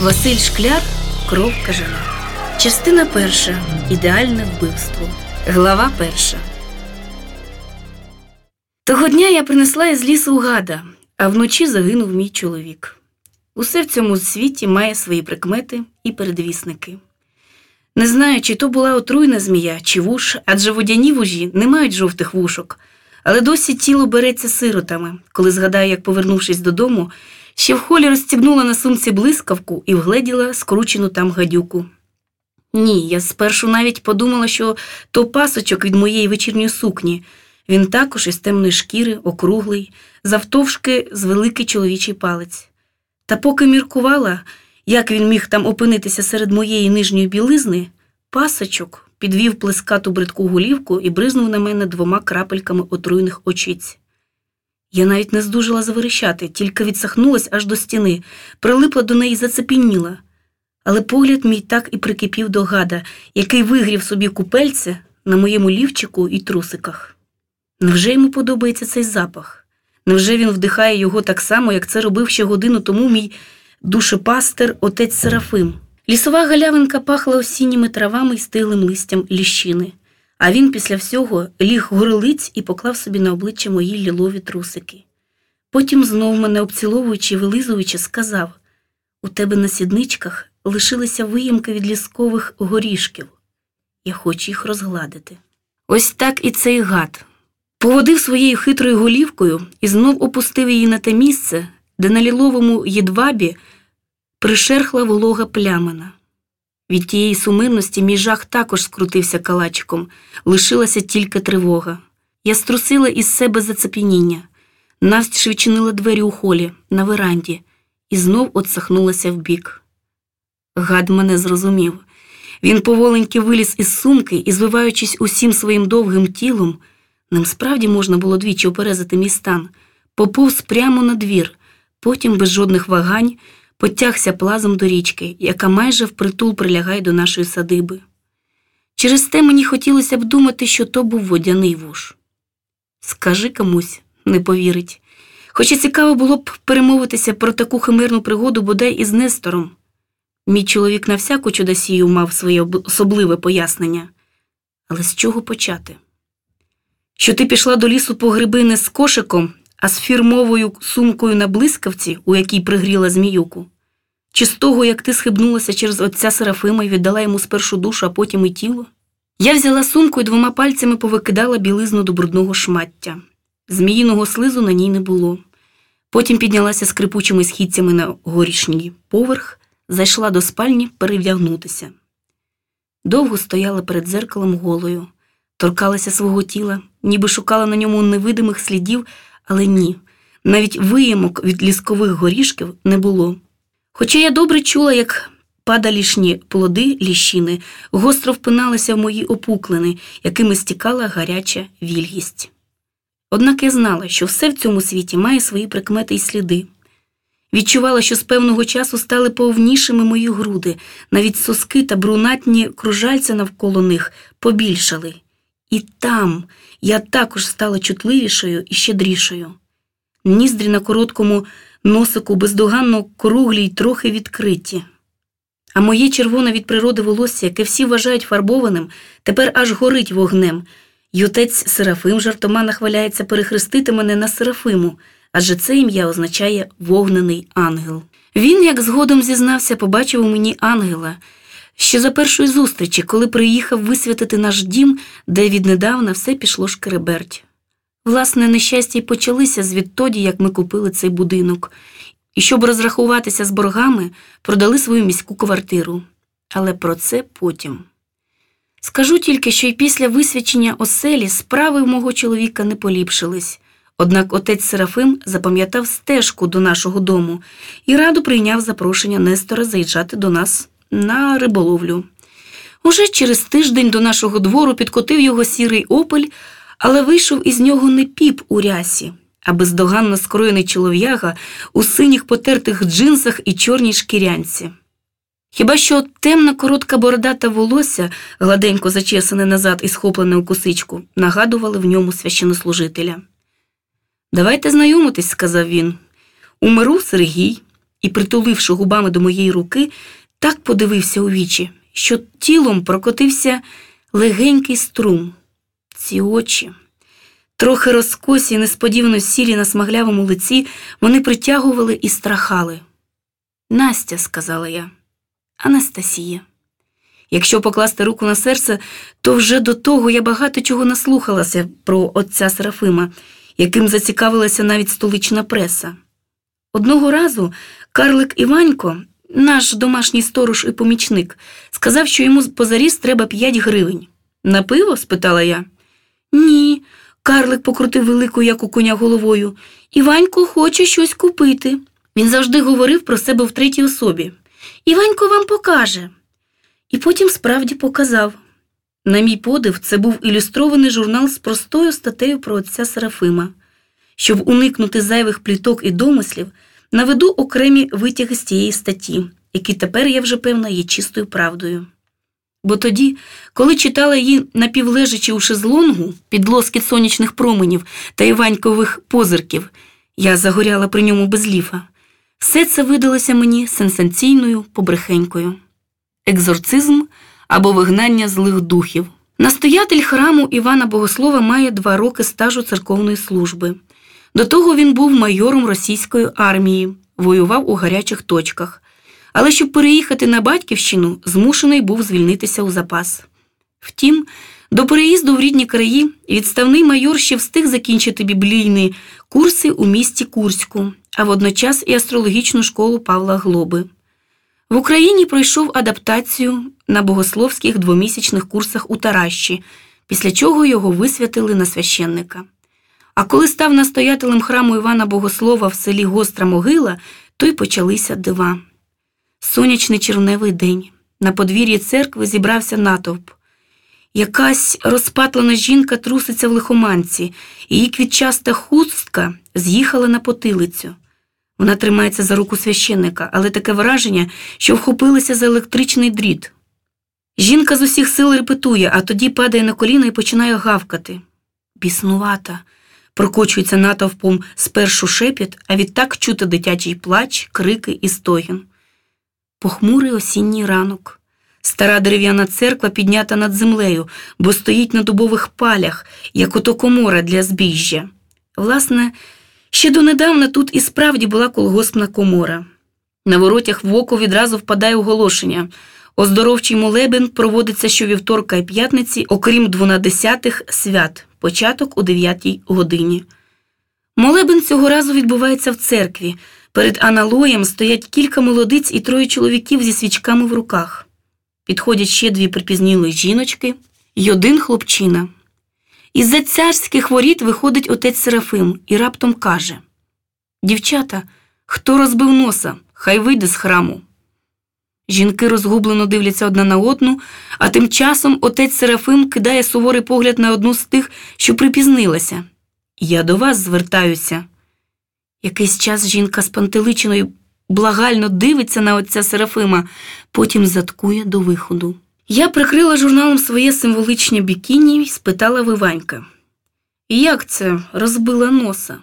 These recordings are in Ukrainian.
Василь Шкляр Кров кажана. Частина перша. Ідеальне вбивство. Глава перша. Того дня я принесла із лісу гада, а вночі загинув мій чоловік. Усе в цьому світі має свої прикмети і передвісники. Не знаю, чи то була отруйна змія, чи вуш, адже водяні вужі не мають жовтих вушок, але досі тіло береться сиротами, коли згадаю, як, повернувшись додому, ще в холі розстібнула на сумці блискавку і вгледіла скручену там гадюку. Ні, я спершу навіть подумала, що то пасочок від моєї вечірньої сукні. Він також із темної шкіри, округлий, завтовшки з великий чоловічий палець. Та поки міркувала, як він міг там опинитися серед моєї нижньої білизни, пасочок підвів плескату бридку голівку і бризнув на мене двома крапельками отруйних очиць. Я навіть не здужала заверещати, тільки відсахнулась аж до стіни, прилипла до неї і зацепеніла. Але погляд мій так і прикипів до гада, який вигрів собі купельце на моєму лівчику і трусиках. Невже йому подобається цей запах? Невже він вдихає його так само, як це робив ще годину тому мій душепастер отець Серафим? Лісова галявинка пахла осінніми травами і стиглим листям ліщини, а він після всього ліг горілиць і поклав собі на обличчя мої лілові трусики. Потім, знов мене обціловуючи і вилизуючи, сказав у тебе на сідничках лишилися виємки від ліскових горішків. Я хочу їх розгладити. Ось так і цей гад. Поводив своєю хитрою голівкою і знов опустив її на те місце, де на ліловому єдвабі пришерхла волога плямина. Від тієї сумирності мій жах також скрутився калачиком, лишилася тільки тривога. Я струсила із себе зацепініння, навстіж відчинила двері у холі, на веранді, і знов отсахнулася вбік. Гад мене зрозумів. Він поволеньки виліз із сумки і, звиваючись усім своїм довгим тілом, ним справді можна було двічі оперезати мій стан, поповз прямо на двір, потім без жодних вагань потягся плазом до річки, яка майже впритул прилягає до нашої садиби. Через те мені хотілося б думати, що то був водяний вуш. Скажи комусь, не повірить. Хоча цікаво було б перемовитися про таку химерну пригоду бодай із Нестором. Мій чоловік на всяку чудосію мав своє особливе пояснення. Але з чого почати? Що ти пішла до лісу по гриби не з кошиком, а з фірмовою сумкою на блискавці, у якій пригріла зміюку? Чи з того, як ти схибнулася через отця Серафима і віддала йому спершу душу, а потім і тіло? Я взяла сумку і двома пальцями повикидала білизну до брудного шмаття. Зміїного слизу на ній не було. Потім піднялася скрипучими східцями на горішній поверх, зайшла до спальні перевдягнутися. Довго стояла перед дзеркалом голою, торкалася свого тіла, ніби шукала на ньому невидимих слідів, але ні, навіть виємок від ліскових горішків не було. Хоча я добре чула, як падалішні плоди ліщини гостро впиналися в мої опуклини, якими стікала гаряча вільгість. Однак я знала, що все в цьому світі має свої прикмети і сліди. Відчувала, що з певного часу стали повнішими мої груди, навіть соски та брунатні кружальця навколо них побільшали. І там я також стала чутливішою і щедрішою. Ніздрі на короткому носику бездоганно круглі й трохи відкриті. А моє червоне від природи волосся, яке всі вважають фарбованим, тепер аж горить вогнем. й отець Серафим жартома нахваляється перехрестити мене на Серафиму, адже це ім'я означає вогнений ангел. Він, як згодом зізнався, побачив у мені ангела ще за першої зустрічі, коли приїхав висвятити наш дім, де віднедавна все пішло шкереберть. Власне, нещастя й почалися звідтоді, як ми купили цей будинок, і щоб розрахуватися з боргами, продали свою міську квартиру. Але про це потім. Скажу тільки, що й після висвячення оселі справи мого чоловіка не поліпшились. Однак отець Серафим запам'ятав стежку до нашого дому і радо прийняв запрошення Нестора заїжджати до нас на риболовлю. Уже через тиждень до нашого двору підкотив його сірий опель, але вийшов із нього не піп у рясі, а бездоганно скроєний чолов'яга у синіх потертих джинсах і чорній шкірянці. Хіба що темна коротка борода та волосся, гладенько зачесане назад і схоплене у косичку, нагадували в ньому священнослужителя. Давайте знайомитись, сказав він. У миру Сергій, і, притуливши губами до моєї руки, так подивився у вічі, що тілом прокотився легенький струм. Ці очі. Трохи розкосі, несподівано сірі на смаглявому лиці, вони притягували і страхали. Настя, сказала я, Анастасія. Якщо покласти руку на серце, то вже до того я багато чого наслухалася про отця Серафима, яким зацікавилася навіть столична преса. Одного разу Карлик Іванько, наш домашній сторож і помічник, сказав, що йому позаріз треба 5 гривень. На пиво? спитала я. Ні. Карлик покрутив велику, як у коня головою. Іванько хоче щось купити. Він завжди говорив про себе в третій особі. Іванько вам покаже. І потім справді показав. На мій подив, це був ілюстрований журнал з простою статтею про отця Серафима. Щоб уникнути зайвих пліток і домислів, наведу окремі витяги з тієї статті, які тепер, я вже певна, є чистою правдою. Бо тоді, коли читала її напівлежачи у шезлонгу під лоскіт сонячних променів та іванькових позирків, я загоряла при ньому без ліфа, все це видалося мені сенсаційною побрехенькою. Екзорцизм або вигнання злих духів. Настоятель храму Івана Богослова має два роки стажу церковної служби. До того він був майором російської армії, воював у гарячих точках. Але щоб переїхати на батьківщину, змушений був звільнитися у запас. Втім, до переїзду в рідні краї відставний майор ще встиг закінчити біблійні курси у місті Курську, а водночас і астрологічну школу Павла Глоби. В Україні пройшов адаптацію на богословських двомісячних курсах у Таращі, після чого його висвятили на священника. А коли став настоятелем храму Івана Богослова в селі Гостра Могила, то й почалися дива. Сонячний червневий день. На подвір'ї церкви зібрався натовп. Якась розпатлена жінка труситься в лихоманці, її квітчаста хустка з'їхала на потилицю. Вона тримається за руку священника, але таке враження, що вхопилася за електричний дріт. Жінка з усіх сил репетує, а тоді падає на коліна і починає гавкати. Біснувата. Прокочується натовпом спершу шепіт, а відтак чути дитячий плач, крики і стогін. Похмурий осінній ранок. Стара дерев'яна церква піднята над землею, бо стоїть на дубових палях, як ото комора для збіжжя. Власне, ще донедавна тут і справді була колгоспна комора. На воротях в око відразу впадає оголошення. Оздоровчий молебен проводиться щовівторка і п'ятниці, окрім двонадесятих свят, початок у дев'ятій годині. Молебен цього разу відбувається в церкві. Перед аналоєм стоять кілька молодиць і троє чоловіків зі свічками в руках. Підходять ще дві припізнілої жіночки й один хлопчина. Із-за царських воріт виходить отець Серафим і раптом каже Дівчата, хто розбив носа, хай вийде з храму. Жінки розгублено дивляться одна на одну, а тим часом отець Серафим кидає суворий погляд на одну з тих, що припізнилася. Я до вас звертаюся. Якийсь час жінка з пантеличиною благально дивиться на отця Серафима, потім заткує до виходу. Я прикрила журналом своє символичне бікіні і спитала Виванька. Як це розбила носа?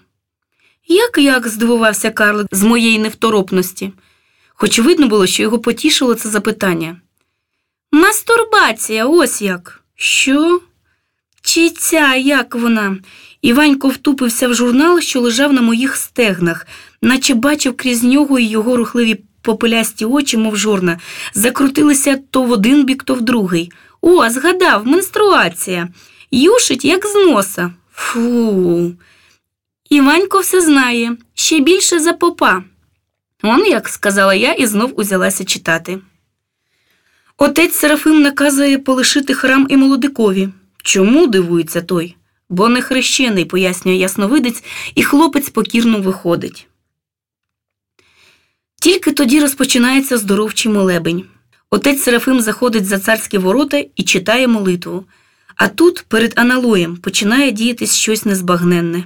Як як? здивувався Карлик з моєї невторопності, хоч видно було, що його потішило це запитання. Мастурбація, ось як. Що? Чи ця, як вона? Іванько втупився в журнал, що лежав на моїх стегнах, наче бачив крізь нього і його рухливі попелясті очі, мов жорна, закрутилися то в один бік, то в другий. О, згадав, менструація. Юшить, як з носа. Фу. Іванько все знає, ще більше за попа. Он як, сказала я і знов узялася читати. Отець Серафим наказує полишити храм і молодикові. Чому дивується той? Бо не хрещений, пояснює ясновидець, і хлопець покірно виходить. Тільки тоді розпочинається здоровчий молебень. Отець Серафим заходить за царські ворота і читає молитву. А тут, перед аналоєм, починає діятись щось незбагненне.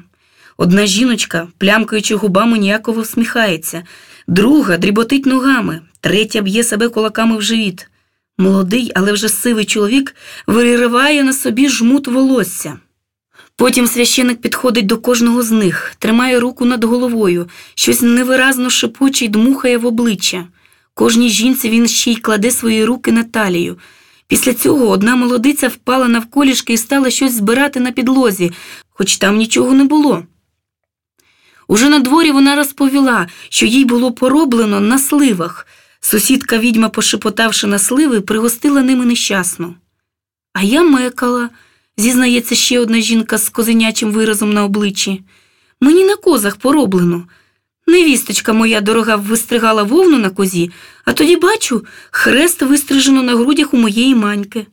Одна жіночка, плямкаючи губами, ніяково всміхається, друга дріботить ногами, третя б'є себе кулаками в живіт. Молодий, але вже сивий чоловік вириває на собі жмут волосся. Потім священик підходить до кожного з них, тримає руку над головою, щось невиразно шепоче й дмухає в обличчя. Кожній жінці він ще й кладе свої руки на талію. Після цього одна молодиця впала навколішки і стала щось збирати на підлозі, хоч там нічого не було. Уже на дворі вона розповіла, що їй було пороблено на сливах. Сусідка відьма, пошепотавши на сливи, пригостила ними нещасно. А я мекала, зізнається ще одна жінка з козенячим виразом на обличчі. Мені на козах пороблено. Невісточка моя дорога вистригала вовну на козі, а тоді бачу, хрест вистрижено на грудях у моєї маньки.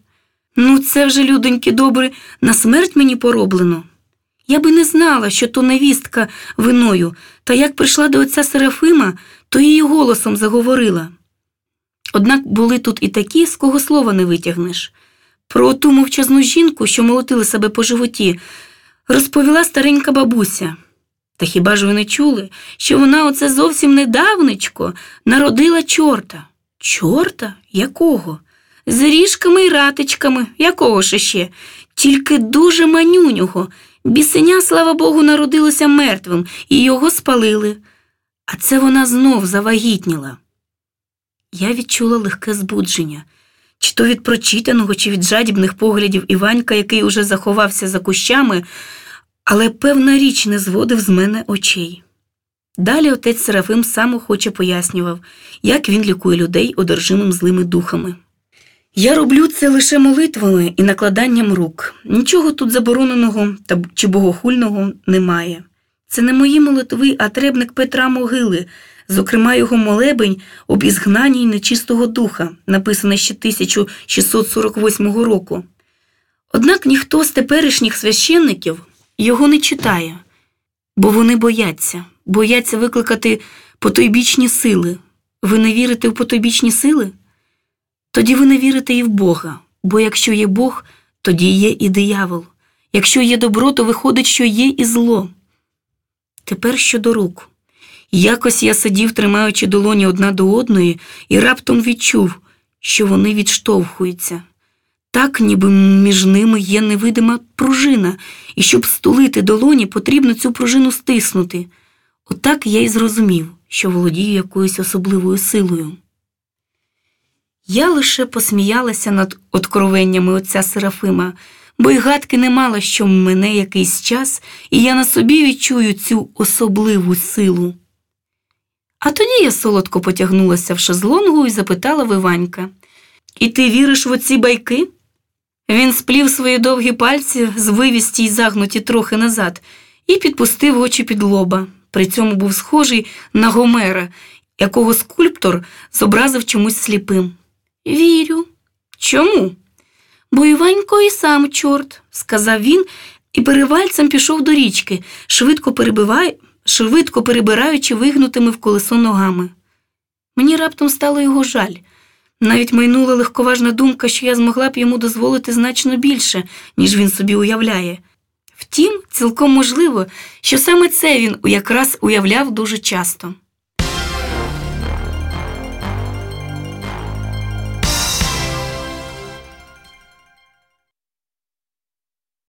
Ну, це вже, людоньки добре, на смерть мені пороблено. Я би не знала, що то невістка виною, та як прийшла до отця Серафима, то її голосом заговорила. Однак були тут і такі, з кого слова не витягнеш. Про ту мовчазну жінку, що молотили себе по животі, розповіла старенька бабуся. Та хіба ж ви не чули, що вона оце зовсім недавнечко народила чорта? Чорта? Якого? З ріжками й ратичками, якого ж ще? Тільки дуже манюнього. Бісеня, слава Богу, народилося мертвим, і його спалили. А це вона знов завагітніла. Я відчула легке збудження, чи то від прочитаного, чи від жадібних поглядів Іванька, який уже заховався за кущами, але певна річ не зводив з мене очей. Далі отець Серафим сам охоче пояснював, як він лікує людей, одержимим злими духами. Я роблю це лише молитвами і накладанням рук. Нічого тут забороненого та чи богохульного немає. Це не мої молитви, а требник Петра Могили, зокрема його молебень об ізгнанні нечистого духа, написане ще 1648 року. Однак ніхто з теперішніх священників його не читає, бо вони бояться, бояться викликати потойбічні сили. Ви не вірите в потойбічні сили? Тоді ви не вірите і в Бога, бо якщо є Бог, тоді є і диявол. Якщо є добро, то виходить, що є і зло. Тепер щодо рук. Якось я сидів, тримаючи долоні одна до одної, і раптом відчув, що вони відштовхуються. Так, ніби між ними є невидима пружина, і щоб стулити долоні, потрібно цю пружину стиснути. Отак я й зрозумів, що володію якоюсь особливою силою. Я лише посміялася над откровеннями отця Серафима, бо й гадки не мала, що мене якийсь час, і я на собі відчую цю особливу силу. А тоді я солодко потягнулася в шезлонгу і запитала Виванька І ти віриш в оці байки? Він сплів свої довгі пальці з вивісті й загнуті трохи назад, і підпустив очі під лоба. При цьому був схожий на Гомера, якого скульптор зобразив чомусь сліпим. Вірю. Чому? Бо Іванько і сам чорт, сказав він і перевальцем пішов до річки, швидко перебиває, швидко перебираючи вигнутими в колесо ногами. Мені раптом стало його жаль. Навіть майнула легковажна думка, що я змогла б йому дозволити значно більше, ніж він собі уявляє. Втім, цілком можливо, що саме це він якраз уявляв дуже часто.